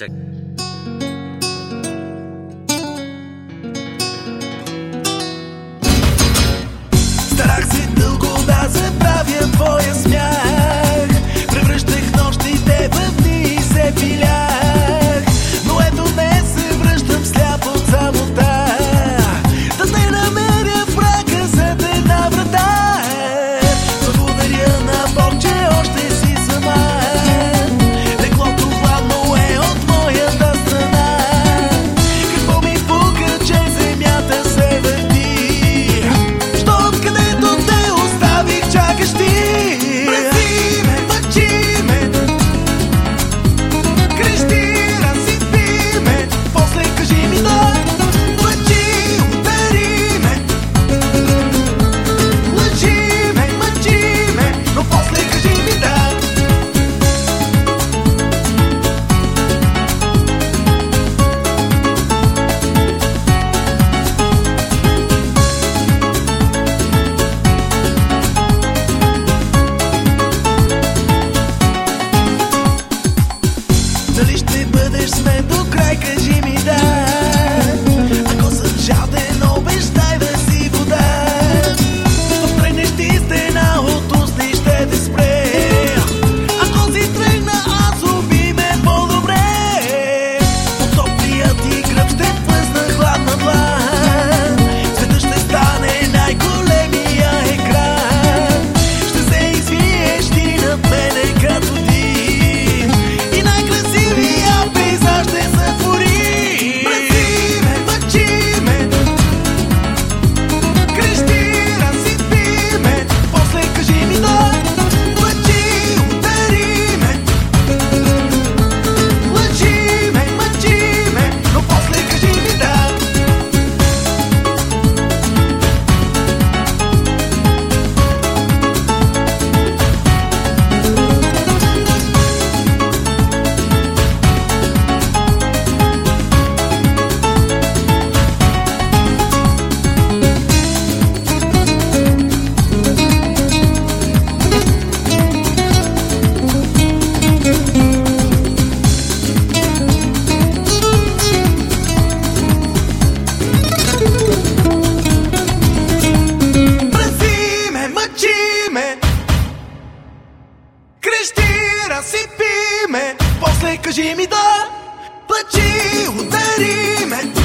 자. искаш ти, разсипи ме, после кажи ми да, плачи, удари ме.